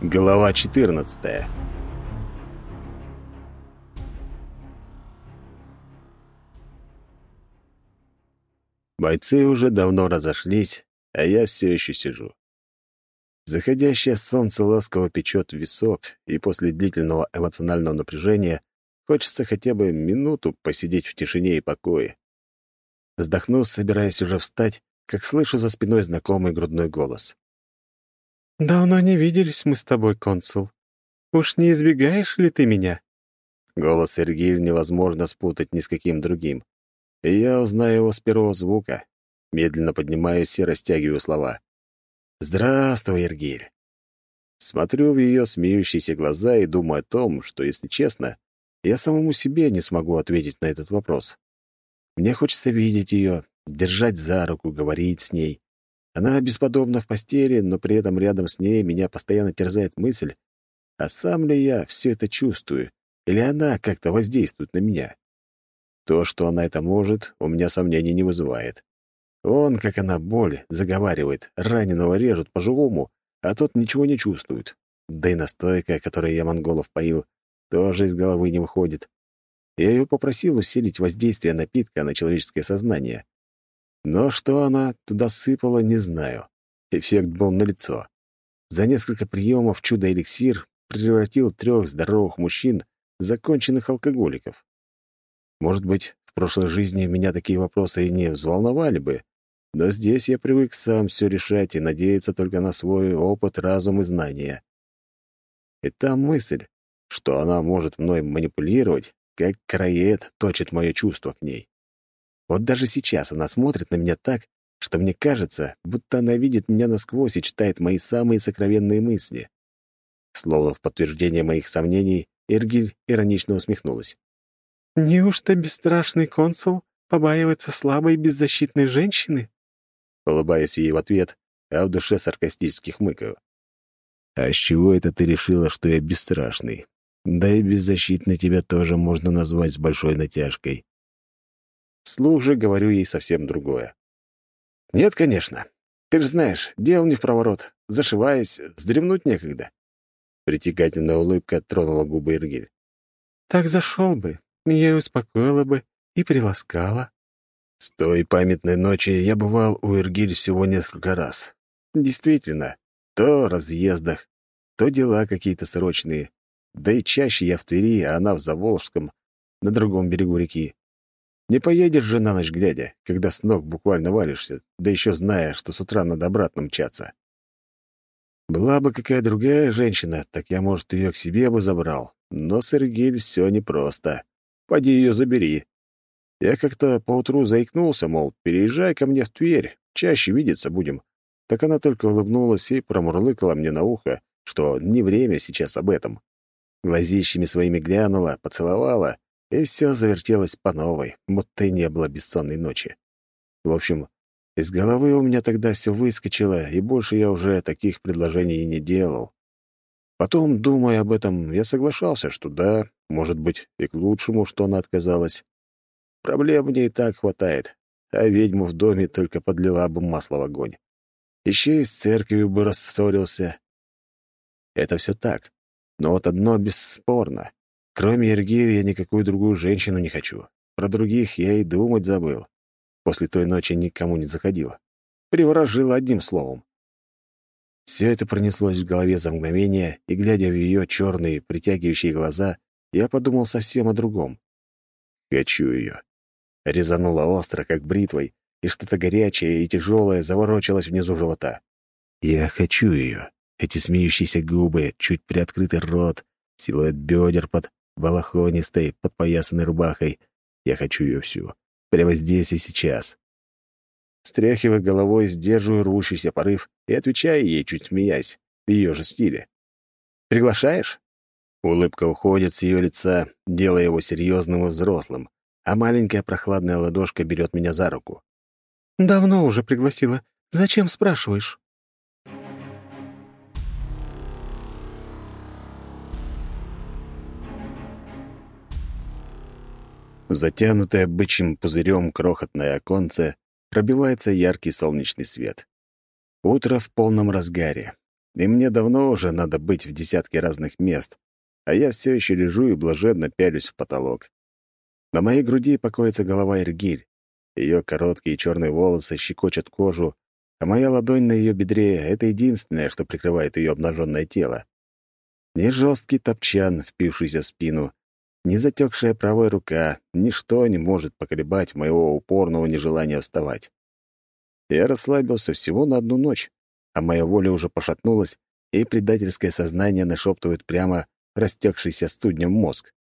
Глава 14. Бойцы уже давно разошлись, а я все еще сижу. Заходящее солнце ласково печет висок, и после длительного эмоционального напряжения хочется хотя бы минуту посидеть в тишине и покое. Вздохнув, собираясь уже встать, как слышу за спиной знакомый грудной голос. «Давно не виделись мы с тобой, консул. Уж не избегаешь ли ты меня?» Голос Эргиль невозможно спутать ни с каким другим. И я узнаю его с первого звука. Медленно поднимаюсь и растягиваю слова. «Здравствуй, Эргиль!» Смотрю в ее смеющиеся глаза и думаю о том, что, если честно, я самому себе не смогу ответить на этот вопрос. Мне хочется видеть ее, держать за руку, говорить с ней, она бесподобна в постели, но при этом рядом с ней меня постоянно терзает мысль, а сам ли я все это чувствую, или она как-то воздействует на меня. То, что она это может, у меня сомнений не вызывает. Он, как она боль, заговаривает, раненого режет по-живому, а тот ничего не чувствует. Да и настойка, которой я монголов поил, тоже из головы не выходит. Я ее попросил усилить воздействие напитка на человеческое сознание. Но что она туда сыпала, не знаю. Эффект был налицо. За несколько приемов чудо-эликсир превратил трех здоровых мужчин в законченных алкоголиков. Может быть, в прошлой жизни меня такие вопросы и не взволновали бы, но здесь я привык сам все решать и надеяться только на свой опыт, разум и знания. И та мысль, что она может мной манипулировать, как краед точит мое чувство к ней. Вот даже сейчас она смотрит на меня так, что мне кажется, будто она видит меня насквозь и читает мои самые сокровенные мысли. Словно в подтверждение моих сомнений, Иргиль иронично усмехнулась. «Неужто бесстрашный консул побаивается слабой беззащитной женщины?» Улыбаюсь ей в ответ, а в душе саркастически хмыкаю. «А с чего это ты решила, что я бесстрашный? Да и беззащитной тебя тоже можно назвать с большой натяжкой. Слух же говорю ей совсем другое. «Нет, конечно. Ты же знаешь, дел не в проворот. Зашиваюсь, вздремнуть некогда». Притягательная улыбка тронула губы Иргиль. «Так зашел бы, я успокоила бы и приласкала». С той памятной ночи я бывал у Иргиль всего несколько раз. Действительно, то разъездах, то дела какие-то срочные. Да и чаще я в Твери, а она в Заволжском, на другом берегу реки. Не поедешь же на ночь глядя, когда с ног буквально валишься, да еще зная, что с утра надо обратно мчаться. Была бы какая другая женщина, так я, может, ее к себе бы забрал. Но с Эргиль все непросто. Поди ее забери. Я как-то поутру заикнулся, мол, переезжай ко мне в Тверь, чаще видеться будем. Так она только улыбнулась и промурлыкала мне на ухо, что не время сейчас об этом. Глазищами своими глянула, поцеловала и все завертелось по новой, будто и не было бессонной ночи. В общем, из головы у меня тогда все выскочило, и больше я уже таких предложений не делал. Потом, думая об этом, я соглашался, что да, может быть, и к лучшему, что она отказалась. Проблем мне и так хватает, а ведьму в доме только подлила бы масло в огонь. Еще и с церковью бы рассорился. Это все так. Но вот одно бесспорно. Кроме Эргири я никакую другую женщину не хочу. Про других я и думать забыл. После той ночи никому не заходил. Приворожил одним словом. Все это пронеслось в голове за мгновение, и, глядя в ее черные, притягивающие глаза, я подумал совсем о другом. Хочу ее. Резануло остро, как бритвой, и что-то горячее и тяжелое заворочилось внизу живота. Я хочу ее. Эти смеющиеся губы, чуть приоткрытый рот, силуэт бедер под балахонистой, подпоясанной рубахой. Я хочу ее всю. Прямо здесь и сейчас. Стряхивая головой, сдерживаю рвущийся порыв и отвечаю ей, чуть смеясь, в ее же стиле. «Приглашаешь?» Улыбка уходит с ее лица, делая его серьезным и взрослым, а маленькая прохладная ладошка берет меня за руку. «Давно уже пригласила. Зачем спрашиваешь?» Затянутое бычьим пузырем крохотное оконце пробивается яркий солнечный свет. Утро в полном разгаре. и мне давно уже надо быть в десятке разных мест, а я все еще лежу и блаженно пялюсь в потолок. На моей груди покоится голова Иргиль. Ее короткие черные волосы щекочут кожу, а моя ладонь на ее бедре — это единственное, что прикрывает ее обнаженное тело. Ни жесткий топчан, впившийся в спину, ни затекшая правая рука, ничто не может поколебать моего упорного нежелания вставать. Я расслабился всего на одну ночь, а моя воля уже пошатнулась, и предательское сознание нашептывает прямо растекшийся студнем мозг.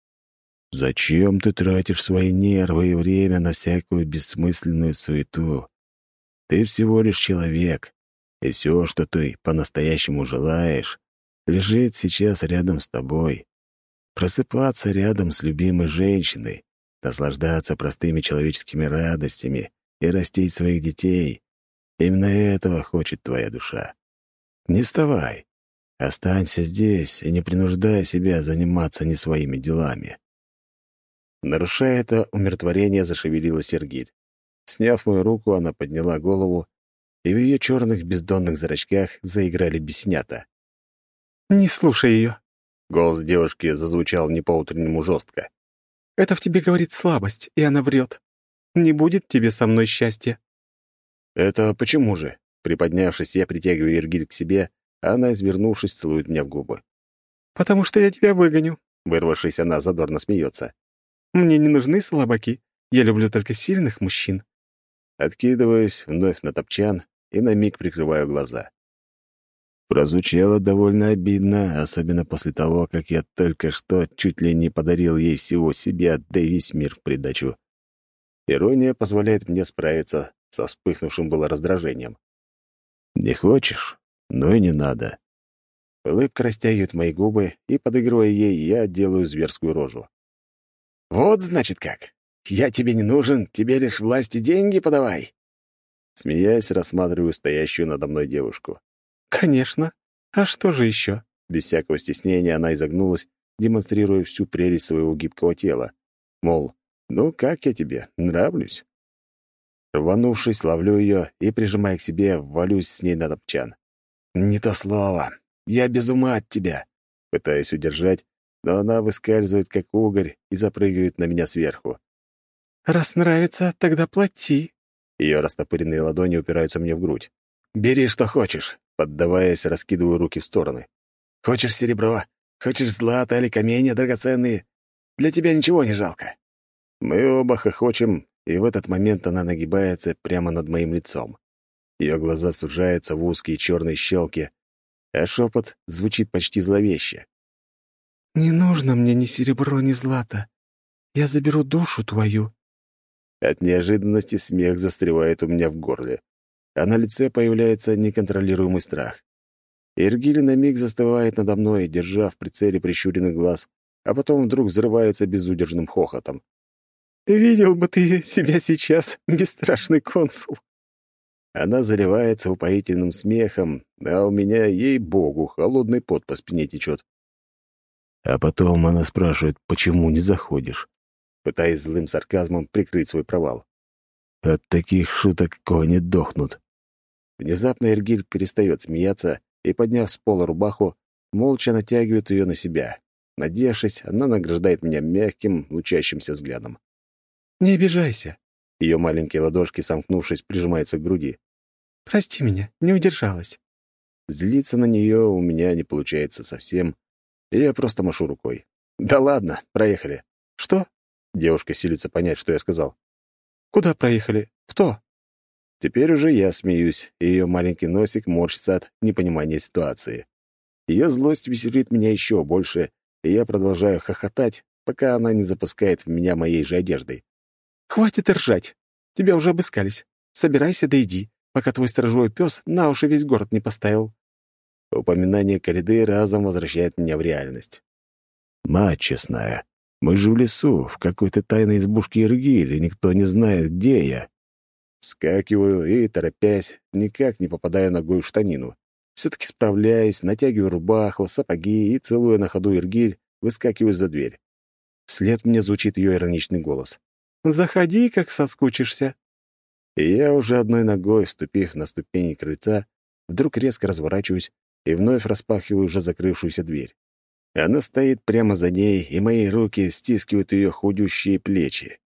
«Зачем ты тратишь свои нервы и время на всякую бессмысленную суету? Ты всего лишь человек, и все, что ты по-настоящему желаешь, лежит сейчас рядом с тобой. Просыпаться рядом с любимой женщиной, наслаждаться простыми человеческими радостями и растить своих детей. Именно этого хочет твоя душа. Не вставай. Останься здесь и не принуждай себя заниматься не своими делами. Нарушая это умиротворение, зашевелила Сергиль. Сняв мою руку, она подняла голову, и в ее черных бездонных зрачках заиграли бесенята. «Не слушай ее!» Голос девушки зазвучал не по-утреннему жестко. «Это в тебе говорит слабость, и она врет. Не будет тебе со мной счастья». «Это почему же?» Приподнявшись, я притягиваю Иргиль к себе, а она, извернувшись, целует меня в губы. «Потому что я тебя выгоню», — вырвавшись, она задорно смеется. «Мне не нужны слабаки. Я люблю только сильных мужчин». Откидываюсь вновь на топчан и на миг прикрываю глаза. Прозвучало довольно обидно, особенно после того, как я только что чуть ли не подарил ей всего себя, да и весь мир в придачу. Ирония позволяет мне справиться со вспыхнувшим было раздражением. «Не хочешь? Ну и не надо». Улыбка растягивает мои губы, и, подыгрывая ей, я делаю зверскую рожу. «Вот, значит, как. Я тебе не нужен, тебе лишь власти деньги подавай». Смеясь, рассматриваю стоящую надо мной девушку. «Конечно. А что же еще?» Без всякого стеснения она изогнулась, демонстрируя всю прелесть своего гибкого тела. Мол, ну как я тебе, нравлюсь? Рванувшись, ловлю ее и, прижимая к себе, валюсь с ней на топчан. «Не то слово. Я без ума от тебя!» Пытаюсь удержать, но она выскальзывает, как угорь, и запрыгивает на меня сверху. «Раз нравится, тогда плати». Ее растопыренные ладони упираются мне в грудь. «Бери, что хочешь», — поддаваясь, раскидываю руки в стороны. «Хочешь серебро? Хочешь злато или камни драгоценные? Для тебя ничего не жалко». Мы оба хохочем, и в этот момент она нагибается прямо над моим лицом. Ее глаза сужаются в узкие черные щелки, а шепот звучит почти зловеще. «Не нужно мне ни серебро, ни злато. Я заберу душу твою». От неожиданности смех застревает у меня в горле, а на лице появляется неконтролируемый страх. Иргили на миг застывает надо мной, держа в прицеле прищуренный глаз, а потом вдруг взрывается безудержным хохотом. Видел бы ты себя сейчас, бесстрашный консул. Она заливается упоительным смехом, а у меня, ей-богу, холодный пот по спине течет. А потом она спрашивает, почему не заходишь, пытаясь злым сарказмом прикрыть свой провал. От таких шуток кони дохнут. Внезапно Эргиль перестает смеяться и, подняв с пола рубаху, молча натягивает ее на себя. Надевшись, она награждает меня мягким, лучащимся взглядом. Не обижайся. Ее маленькие ладошки, сомкнувшись, прижимаются к груди. Прости меня, не удержалась. Злиться на нее у меня не получается совсем, и я просто машу рукой. Да ладно, проехали. Что? Девушка силится понять, что я сказал. Куда проехали? Кто? Теперь уже я смеюсь, и ее маленький носик морщится от непонимания ситуации. Ее злость веселит меня еще больше, и я продолжаю хохотать, пока она не запускает в меня моей же одеждой. «Хватит ржать. Тебя уже обыскались. Собирайся да иди, пока твой сторожевой пес на уши весь город не поставил». Упоминание Калиды разом возвращает меня в реальность. «Мать честная, мы же в лесу, в какой-то тайной избушке Иргили, никто не знает, где я». Скакиваю и, торопясь, никак не попадаю ногой в штанину. Все-таки справляюсь, натягиваю рубаху, сапоги и, целуя на ходу Иргиль, выскакиваю за дверь. Вслед мне звучит ее ироничный голос. Заходи, как соскучишься». И я уже одной ногой, вступив на ступени крыльца, вдруг резко разворачиваюсь и вновь распахиваю уже закрывшуюся дверь. Она стоит прямо за ней, и мои руки стискивают ее худющие плечи.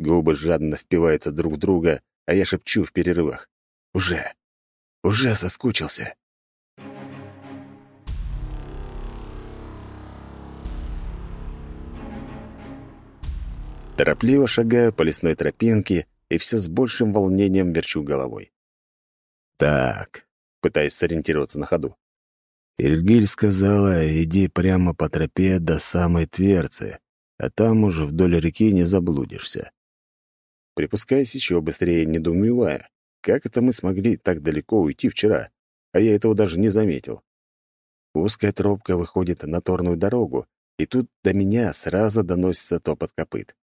Губы жадно впиваются друг в друга, а я шепчу в перерывах. «Уже! Уже соскучился!» Торопливо шагаю по лесной тропинке и все с большим волнением верчу головой. «Так», — пытаясь сориентироваться на ходу. Ильгиль сказала, иди прямо по тропе до самой Тверцы, а там уже вдоль реки не заблудишься. Припускаясь еще быстрее, недоумевая, как это мы смогли так далеко уйти вчера, а я этого даже не заметил. Узкая тропка выходит на торную дорогу, и тут до меня сразу доносится топот копыт.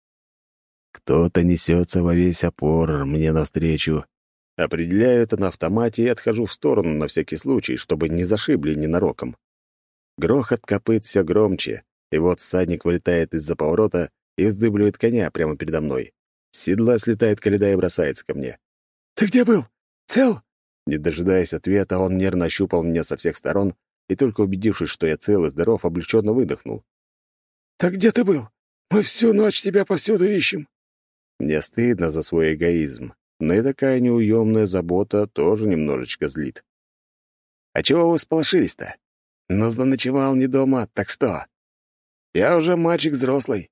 Кто-то несется во весь опор мне навстречу. Определяю это на автомате и отхожу в сторону на всякий случай, чтобы не зашибли ненароком. Грохот копыт все громче, и вот всадник вылетает из-за поворота и вздыбливает коня прямо передо мной. С седла слетает коляда и бросается ко мне. «Ты где был? Цел?» Не дожидаясь ответа, он нервно ощупал меня со всех сторон и, только убедившись, что я цел и здоров, облегченно выдохнул. «Так где ты был? Мы всю ночь тебя повсюду ищем». Мне стыдно за свой эгоизм, но и такая неуемная забота тоже немножечко злит. «А чего вы сполошились-то? Ну, заночевал не дома, так что? Я уже мальчик взрослый».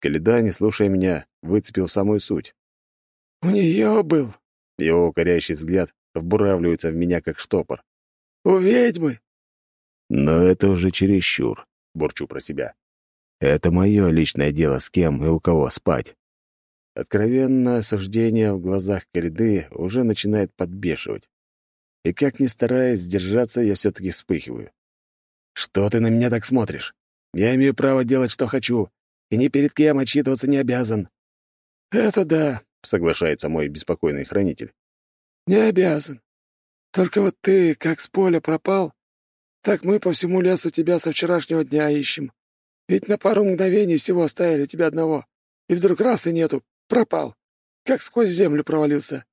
Каледа, не слушая меня, выцепил самую суть. «У нее был». Его укоряющий взгляд вбуравливается в меня, как штопор. «У ведьмы». «Но это уже чересчур», — бурчу про себя. «Это мое личное дело, с кем и у кого спать. Откровенное осуждение в глазах Кориды уже начинает подбешивать. И как ни стараясь сдержаться, я все-таки вспыхиваю. «Что ты на меня так смотришь? Я имею право делать, что хочу, и ни перед кем отчитываться не обязан». «Это да», — соглашается мой беспокойный хранитель. «Не обязан. Только вот ты, как с поля пропал, так мы по всему лесу тебя со вчерашнего дня ищем. Ведь на пару мгновений всего оставили тебя одного, и вдруг раз и нету, Пропал. Как сквозь землю провалился.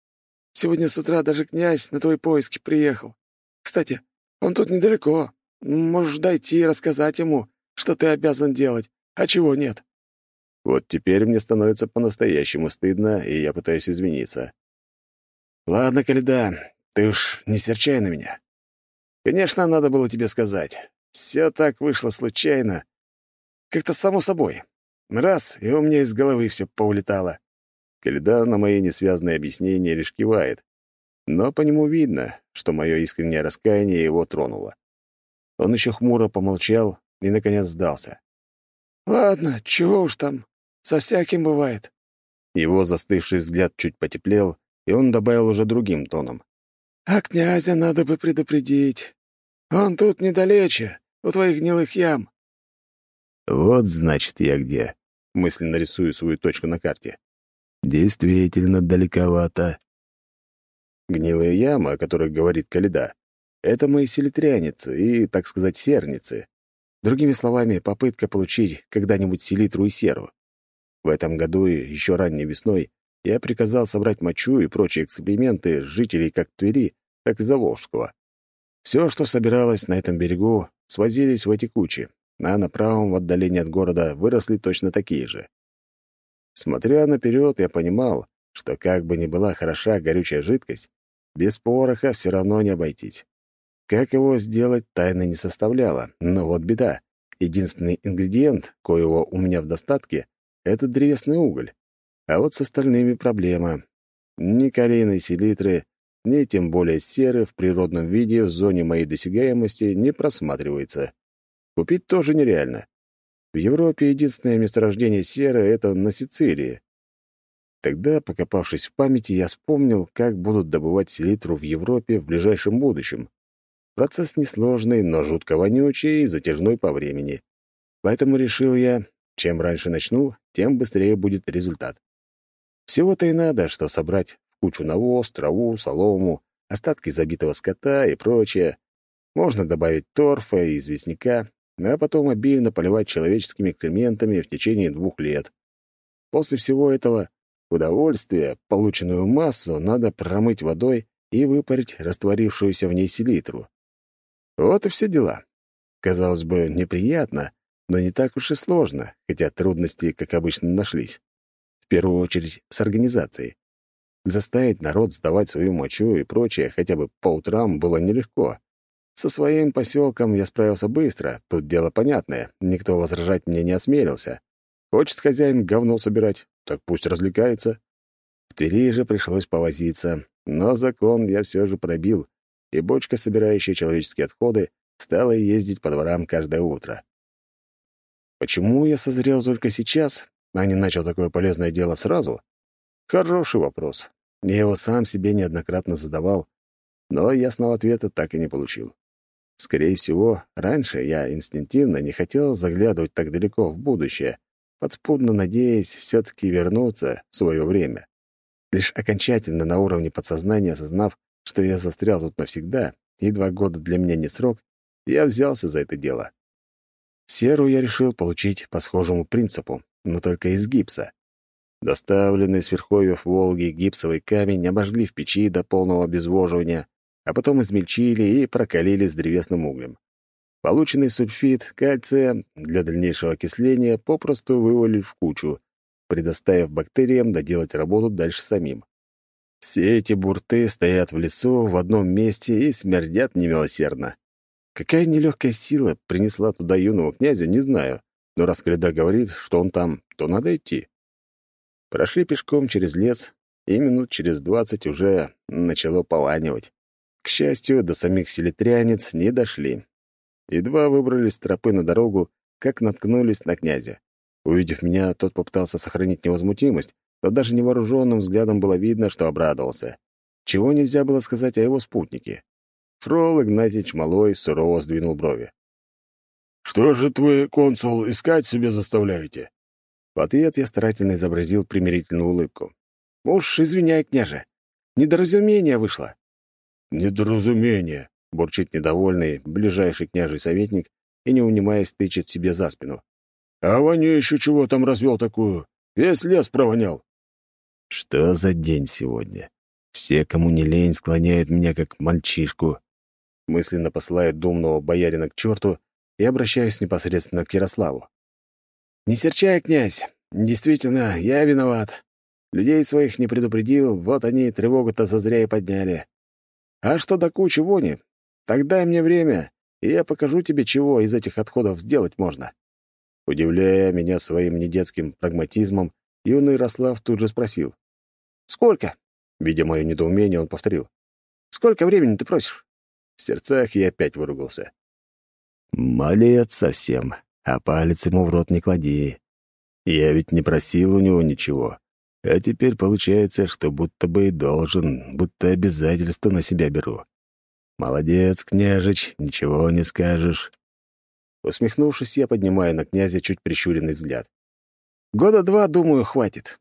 Сегодня с утра даже князь на твои поиски приехал. Кстати, он тут недалеко. Можешь дойти и рассказать ему, что ты обязан делать, а чего нет». Вот теперь мне становится по-настоящему стыдно, и я пытаюсь извиниться. «Ладно, Каледа, ты уж не серчай на меня. Конечно, надо было тебе сказать. Все так вышло случайно. Как-то само собой. Раз, и у меня из головы все поулетало. Кальда на мои несвязные объяснения лишь кивает. Но по нему видно, что мое искреннее раскаяние его тронуло. Он еще хмуро помолчал и, наконец, сдался. «Ладно, чего уж там, со всяким бывает». Его застывший взгляд чуть потеплел, и он добавил уже другим тоном. «А князя надо бы предупредить. Он тут недалече, у твоих гнилых ям». «Вот, значит, я где», — мысленно рисую свою точку на карте. Действительно далековато. Гнилые ямы, о которых говорит Каледа, это мои селитряницы и, так сказать, серницы. Другими словами, попытка получить когда-нибудь селитру и серу. В этом году, еще ранней весной, я приказал собрать мочу и прочие эксперименты жителей как Твери, так и Заволжского. Все, что собиралось на этом берегу, свозились в эти кучи, а на правом в отдалении от города выросли точно такие же. Смотря наперед, я понимал, что как бы ни была хороша горючая жидкость, без пороха все равно не обойтись. Как его сделать, тайны не составляла, но вот беда. Единственный ингредиент, коего у меня в достатке, — это древесный уголь. А вот с остальными проблема. Ни калийной селитры, ни тем более серы в природном виде в зоне моей досягаемости не просматривается. Купить тоже нереально. В Европе единственное месторождение серы — это на Сицилии. Тогда, покопавшись в памяти, я вспомнил, как будут добывать селитру в Европе в ближайшем будущем. Процесс несложный, но жутко вонючий и затяжной по времени. Поэтому решил я, чем раньше начну, тем быстрее будет результат. Всего-то и надо, что собрать кучу навоз, траву, солому, остатки забитого скота и прочее. Можно добавить торфа и известняка, а потом обильно поливать человеческими экскрементами в течение двух лет. После всего этого удовольствия полученную массу надо промыть водой и выпарить растворившуюся в ней селитру. Вот и все дела. Казалось бы, неприятно, но не так уж и сложно, хотя трудности, как обычно, нашлись. В первую очередь с организацией. Заставить народ сдавать свою мочу и прочее хотя бы по утрам было нелегко. Со своим поселком я справился быстро, тут дело понятное, никто возражать мне не осмелился. Хочет хозяин говно собирать, так пусть развлекается. В Твери же пришлось повозиться, но закон я все же пробил, и бочка, собирающая человеческие отходы, стала ездить по дворам каждое утро. Почему я созрел только сейчас, а не начал такое полезное дело сразу? Хороший вопрос. Я его сам себе неоднократно задавал, но ясного ответа так и не получил. Скорее всего, раньше я инстинктивно не хотел заглядывать так далеко в будущее, подспудно надеясь все-таки вернуться в свое время. Лишь окончательно на уровне подсознания осознав, что я застрял тут навсегда, и два года для меня не срок, я взялся за это дело. Серу я решил получить по схожему принципу, но только из гипса. Доставленный с верховьев Волги гипсовый камень обожгли в печи до полного обезвоживания, а потом измельчили и прокалили с древесным углем. Полученный сульфид кальция для дальнейшего окисления попросту вывалили в кучу, предоставив бактериям доделать работу дальше самим. Все эти бурты стоят в лесу в одном месте и смердят немилосердно. Какая нелегкая сила принесла туда юного князя, не знаю, но раз Креда говорит, что он там, то надо идти. Прошли пешком через лес, и минут через двадцать уже начало пованивать. К счастью, до самих селитрянец не дошли. Едва выбрались с тропы на дорогу, как наткнулись на князя. Увидев меня, тот попытался сохранить невозмутимость, но даже невооруженным взглядом было видно, что обрадовался. Чего нельзя было сказать о его спутнике. Фрол Игнатьич Малой сурово сдвинул брови. «Что же твой консул, искать себе заставляете?» В ответ я старательно изобразил примирительную улыбку. «Уж извиняй, княже. Недоразумение вышло». «Недоразумение», — бурчит недовольный ближайший княжий советник и, не унимаясь, тычет себе за спину. «А Ваня еще чего там развел такую? Весь лес провонял». «Что за день сегодня? Все, кому не лень, склоняют меня как мальчишку». Мысленно посылаю думного боярина к черту и обращаюсь непосредственно к Ярославу. «Не серчай, князь. Действительно, я виноват. Людей своих не предупредил, вот они тревогу-то зазря и подняли. А что до кучи вони? Тогда мне время, и я покажу тебе, чего из этих отходов сделать можно». Удивляя меня своим недетским прагматизмом, юный Ярослав тут же спросил. «Сколько?» Видя мое недоумение, он повторил. «Сколько времени ты просишь?» В сердцах я опять выругался. «Малец совсем а палец ему в рот не клади. Я ведь не просил у него ничего. А теперь получается, что будто бы и должен, будто обязательство на себя беру. Молодец, княжич, ничего не скажешь. Усмехнувшись, я поднимаю на князя чуть прищуренный взгляд. Года два, думаю, хватит.